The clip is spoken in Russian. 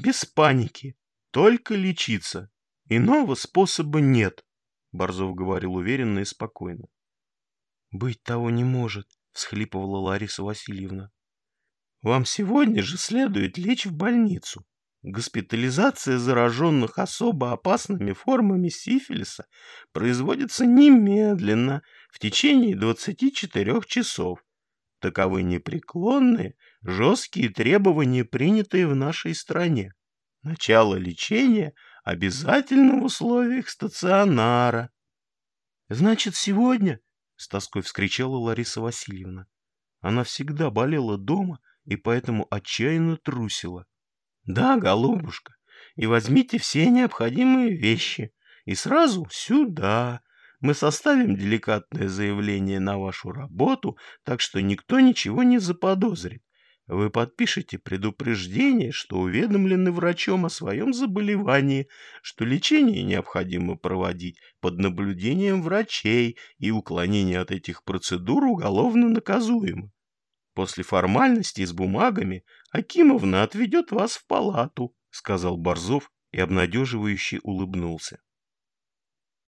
Без паники. Только лечиться. Иного способа нет, Борзов говорил уверенно и спокойно. Быть того не может, всхлипывала Лариса Васильевна. Вам сегодня же следует лечь в больницу. Госпитализация зараженных особо опасными формами сифилиса производится немедленно, в течение 24 часов. Таковы непреклонные, жесткие требования, принятые в нашей стране. Начало лечения обязательно в условиях стационара. — Значит, сегодня? — с тоской вскричала Лариса Васильевна. Она всегда болела дома и поэтому отчаянно трусила. Да, голубушка, и возьмите все необходимые вещи. И сразу сюда. Мы составим деликатное заявление на вашу работу, так что никто ничего не заподозрит. Вы подпишете предупреждение, что уведомлены врачом о своем заболевании, что лечение необходимо проводить под наблюдением врачей и уклонение от этих процедур уголовно наказуемо. После формальности с бумагами Акимовна отведет вас в палату, — сказал Борзов и обнадеживающе улыбнулся.